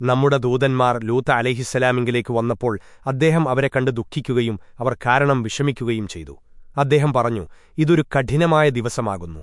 നമ്മുടെ ദൂതന്മാർ ലൂത്ത അലഹിസ്സലാമിങ്കിലേക്ക് വന്നപ്പോൾ അദ്ദേഹം അവരെ കണ്ട് ദുഃഖിക്കുകയും അവർ കാരണം വിഷമിക്കുകയും ചെയ്തു. അദ്ദേഹം പറഞ്ഞു ഇതൊരു കഠിനമായ ദിവസമാകുന്നു.